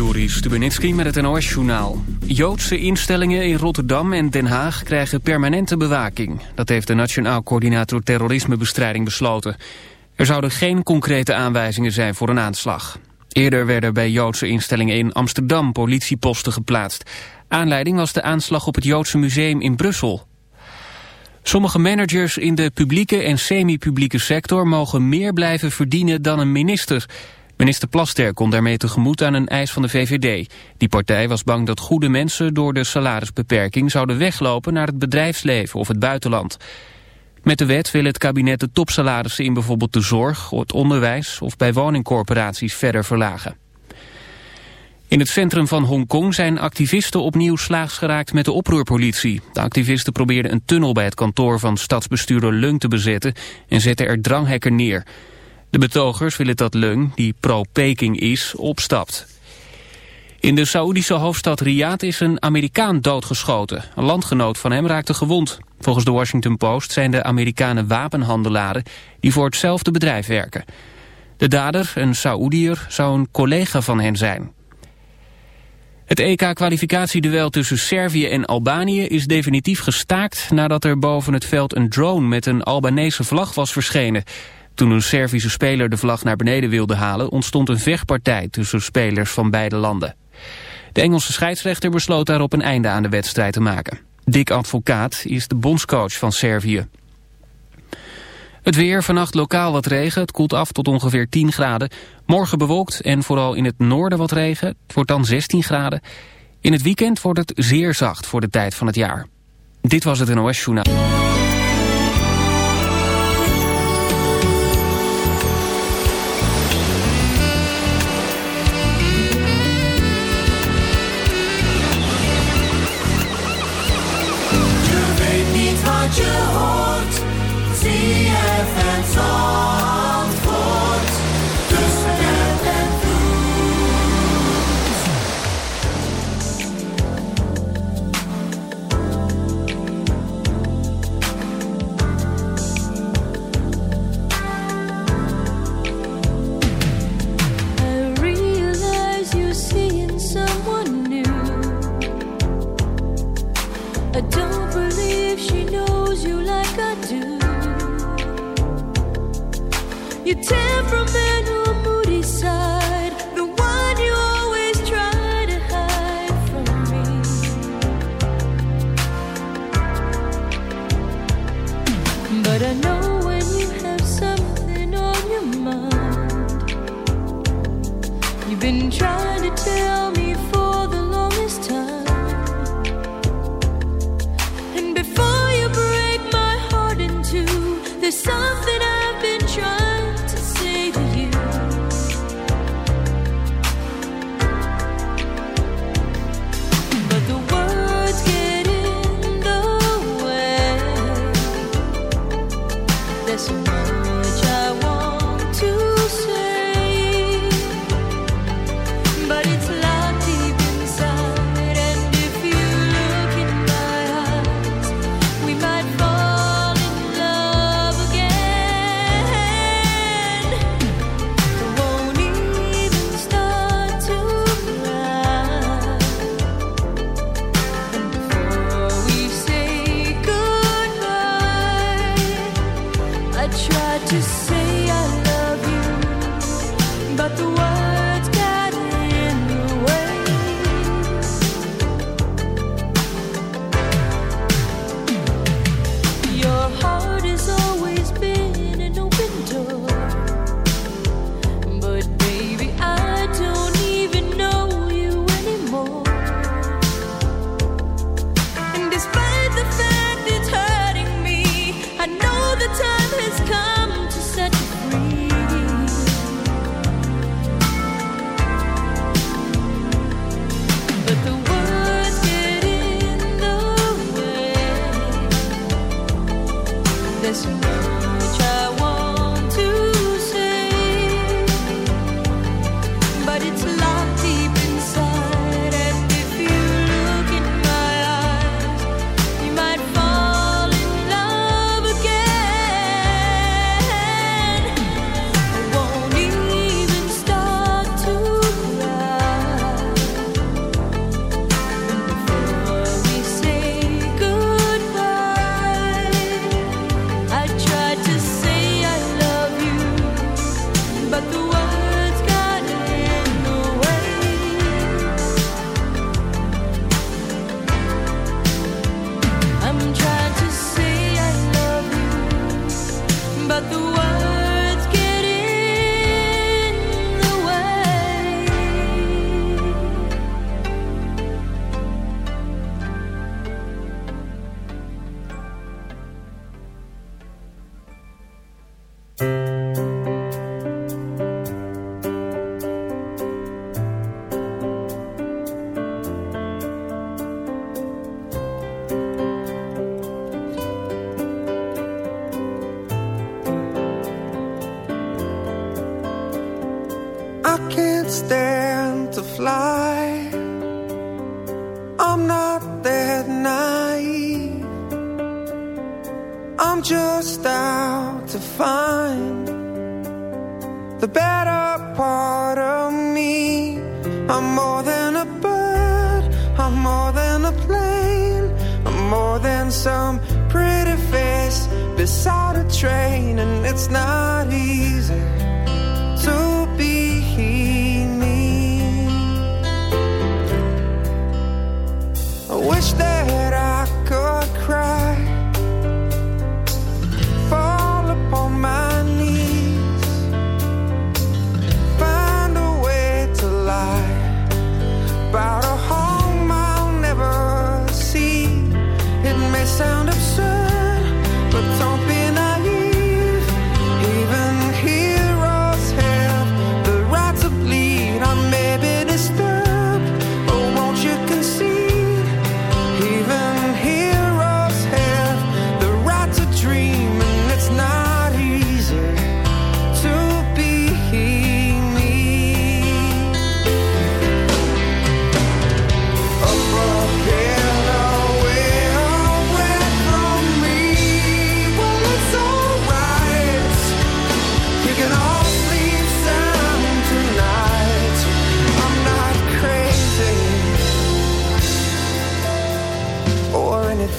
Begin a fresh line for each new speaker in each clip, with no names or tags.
Juri Stubenitski met het NOS-journaal. Joodse instellingen in Rotterdam en Den Haag krijgen permanente bewaking. Dat heeft de Nationaal Coördinator Terrorismebestrijding besloten. Er zouden geen concrete aanwijzingen zijn voor een aanslag. Eerder werden bij Joodse instellingen in Amsterdam politieposten geplaatst. Aanleiding was de aanslag op het Joodse museum in Brussel. Sommige managers in de publieke en semi-publieke sector mogen meer blijven verdienen dan een minister... Minister Plaster kon daarmee tegemoet aan een eis van de VVD. Die partij was bang dat goede mensen door de salarisbeperking zouden weglopen naar het bedrijfsleven of het buitenland. Met de wet wil het kabinet de topsalarissen in bijvoorbeeld de zorg, het onderwijs of bij woningcorporaties verder verlagen. In het centrum van Hongkong zijn activisten opnieuw slaags geraakt met de oproerpolitie. De activisten probeerden een tunnel bij het kantoor van stadsbestuurder Lung te bezetten en zetten er dranghekken neer. De betogers willen dat Leung, die pro-Peking is, opstapt. In de Saoedische hoofdstad Riyadh is een Amerikaan doodgeschoten. Een landgenoot van hem raakte gewond. Volgens de Washington Post zijn de Amerikanen wapenhandelaren die voor hetzelfde bedrijf werken. De dader, een Saoediër, zou een collega van hen zijn. Het EK-kwalificatieduel tussen Servië en Albanië is definitief gestaakt nadat er boven het veld een drone met een Albanese vlag was verschenen. Toen een Servische speler de vlag naar beneden wilde halen... ontstond een vechtpartij tussen spelers van beide landen. De Engelse scheidsrechter besloot daarop een einde aan de wedstrijd te maken. Dick Advocaat is de bondscoach van Servië. Het weer, vannacht lokaal wat regen. Het koelt af tot ongeveer 10 graden. Morgen bewolkt en vooral in het noorden wat regen. Het wordt dan 16 graden. In het weekend wordt het zeer zacht voor de tijd van het jaar. Dit was het NOS Journaal.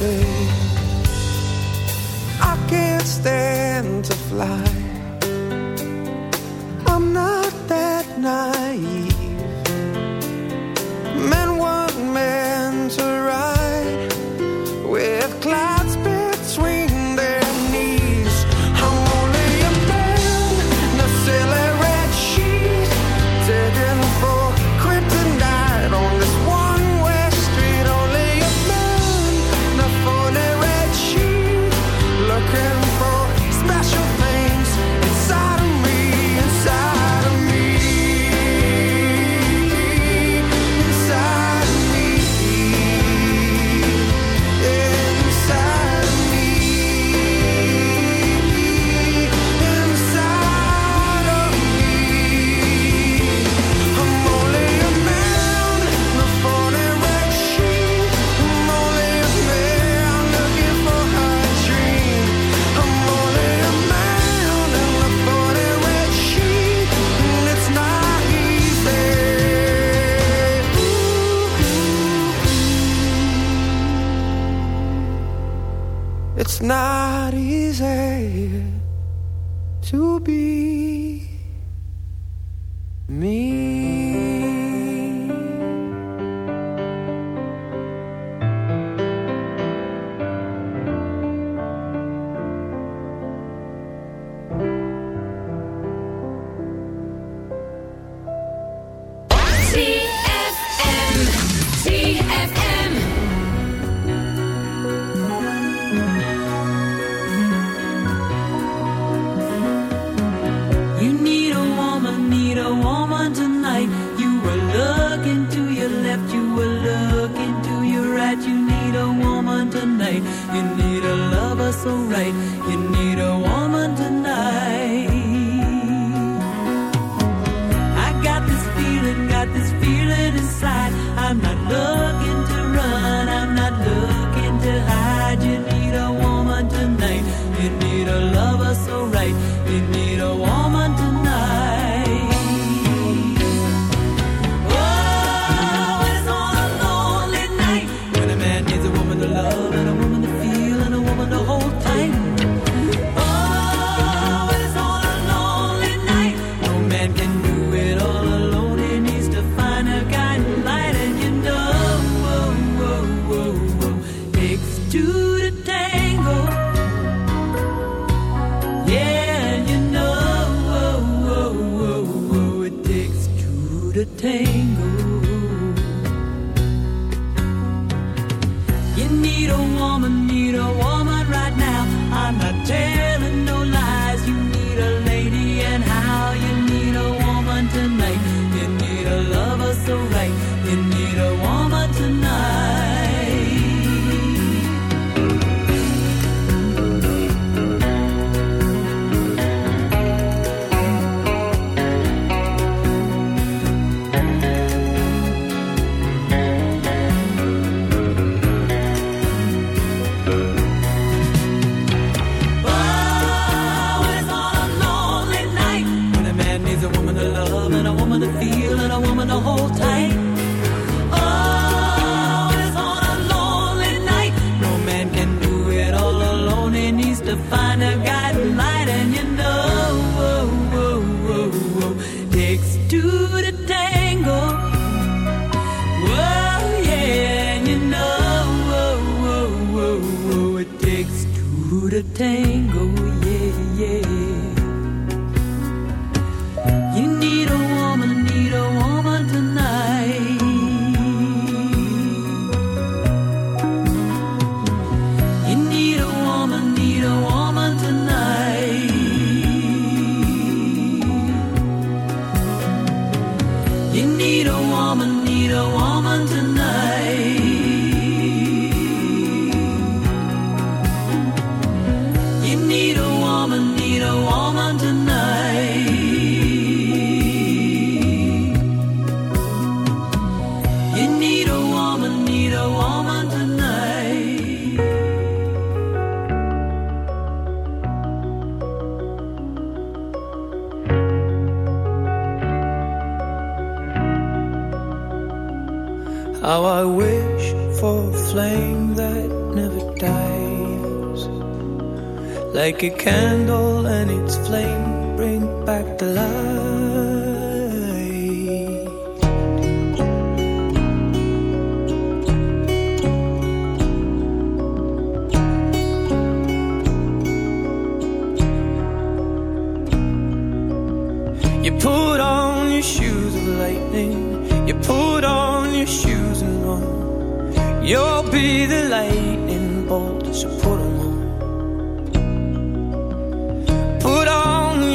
babe. I can't stand to fly. I'm not that nice. looking to
your left, you were looking to your right. You need a woman tonight. You need a lover so right. You need a woman tonight. I got this feeling, got this feeling inside. I'm not looking. a
candle and it's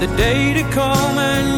the day to come and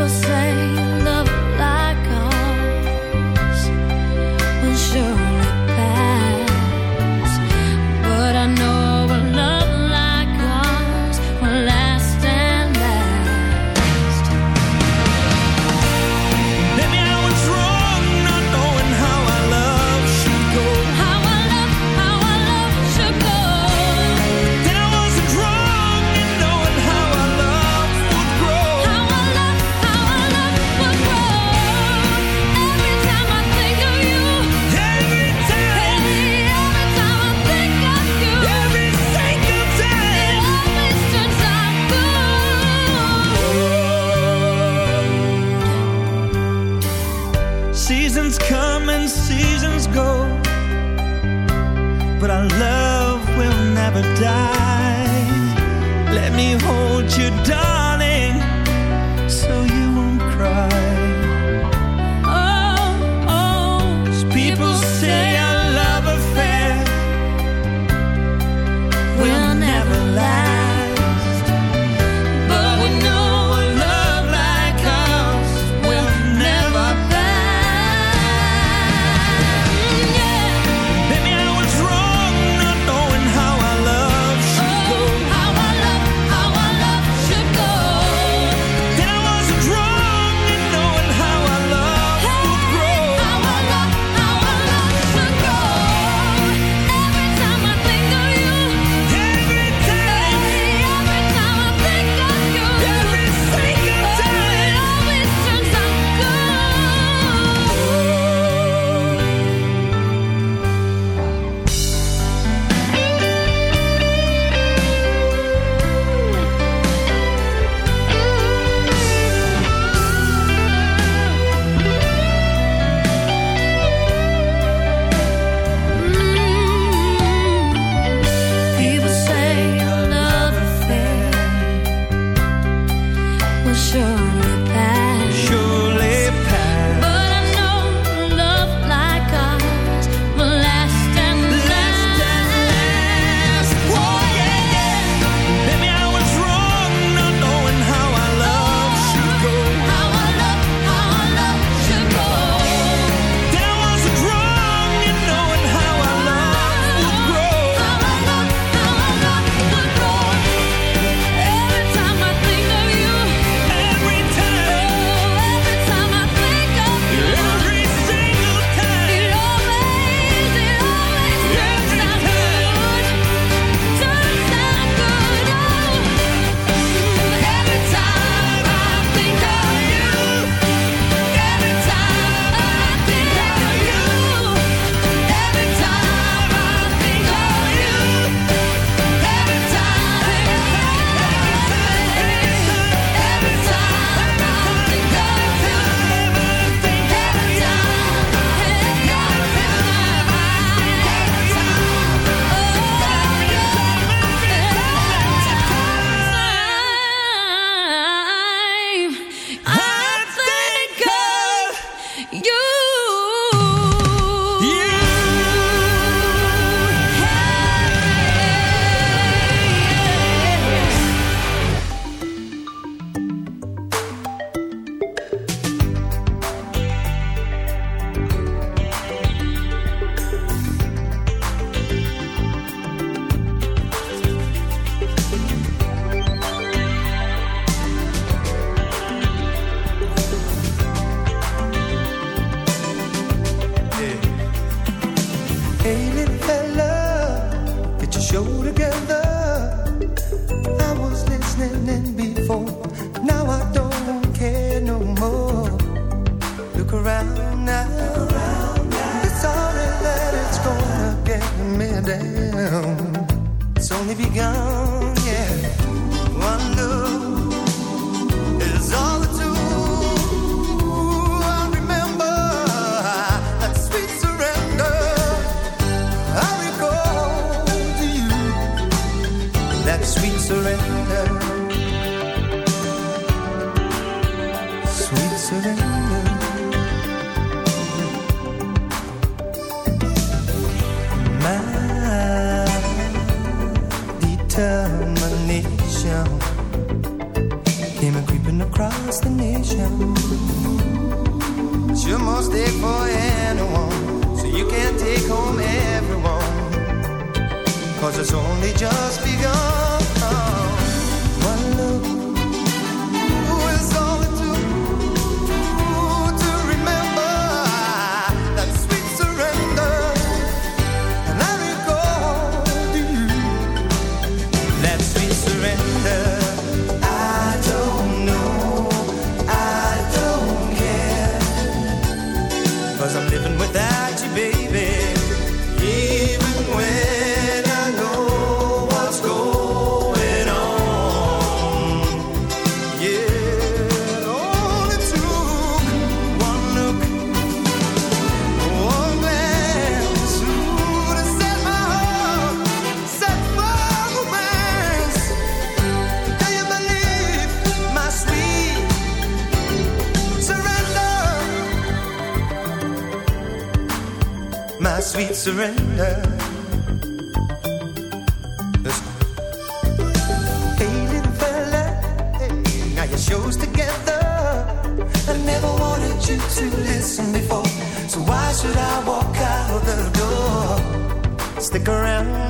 People say
without you, baby. surrender. Ain't it fella? Now your show's together. I never wanted you to listen before, so why should I walk out the door? Stick around.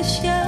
Take me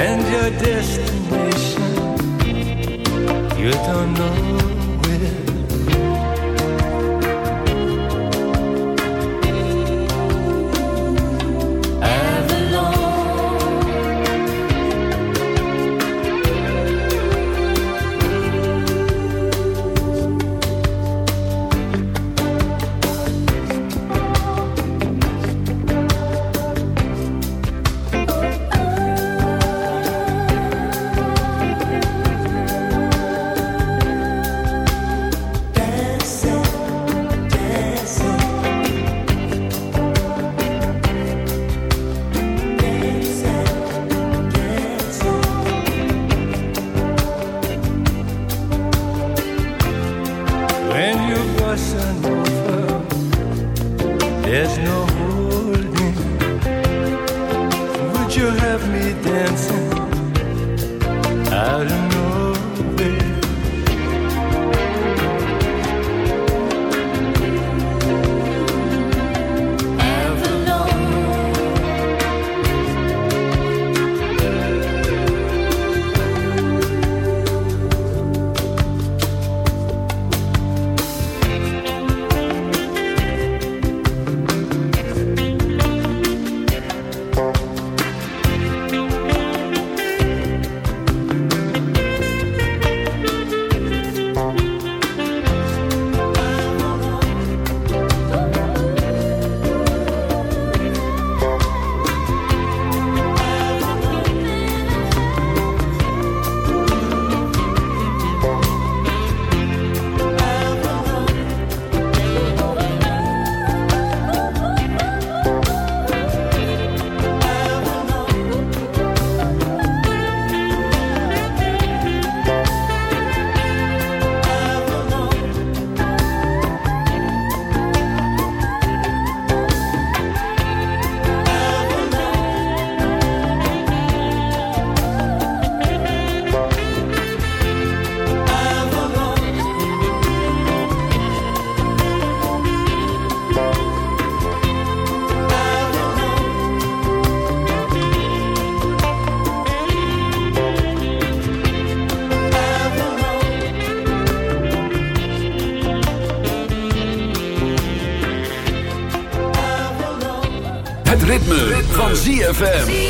and
your destination. You don't know
van ZFM.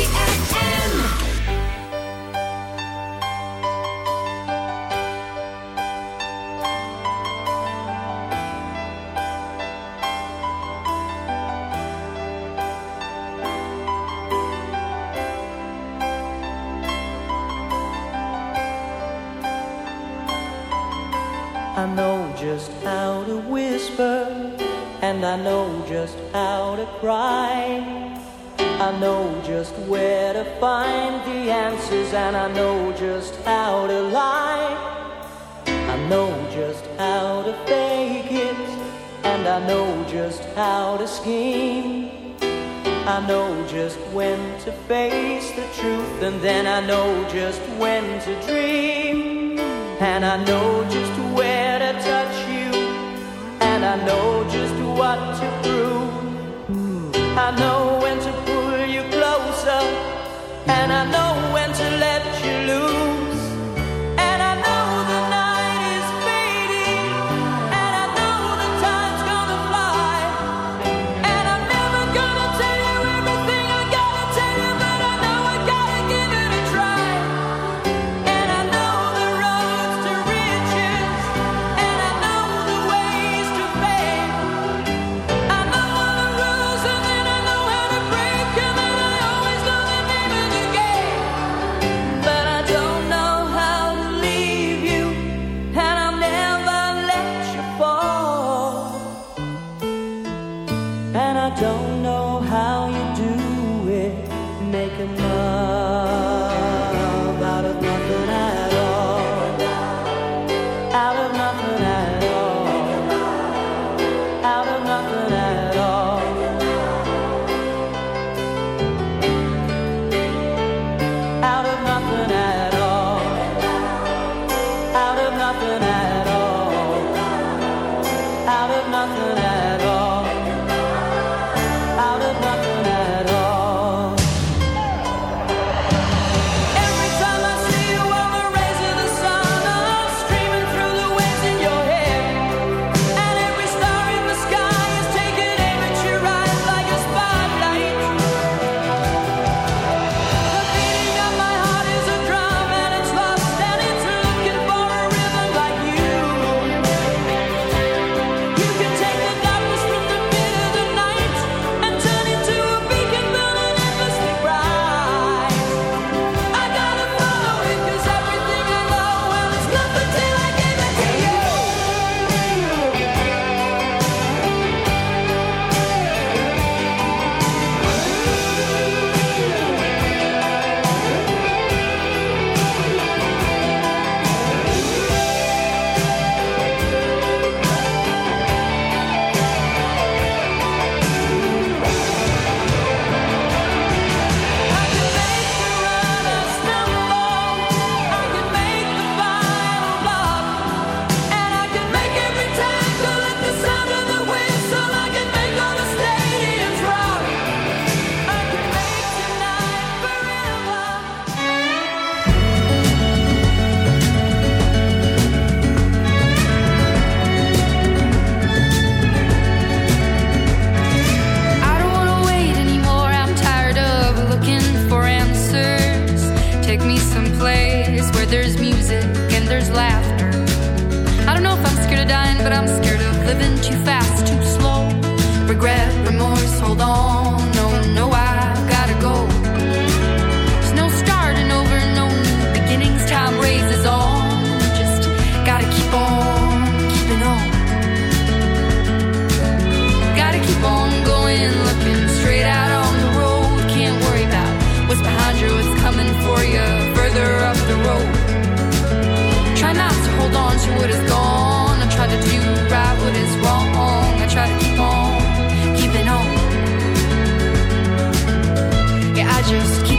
just when to face the truth, and then I know just when to dream, and I know just where to touch you, and I know just what to prove. I know when to pull you closer, and I know. I
just keep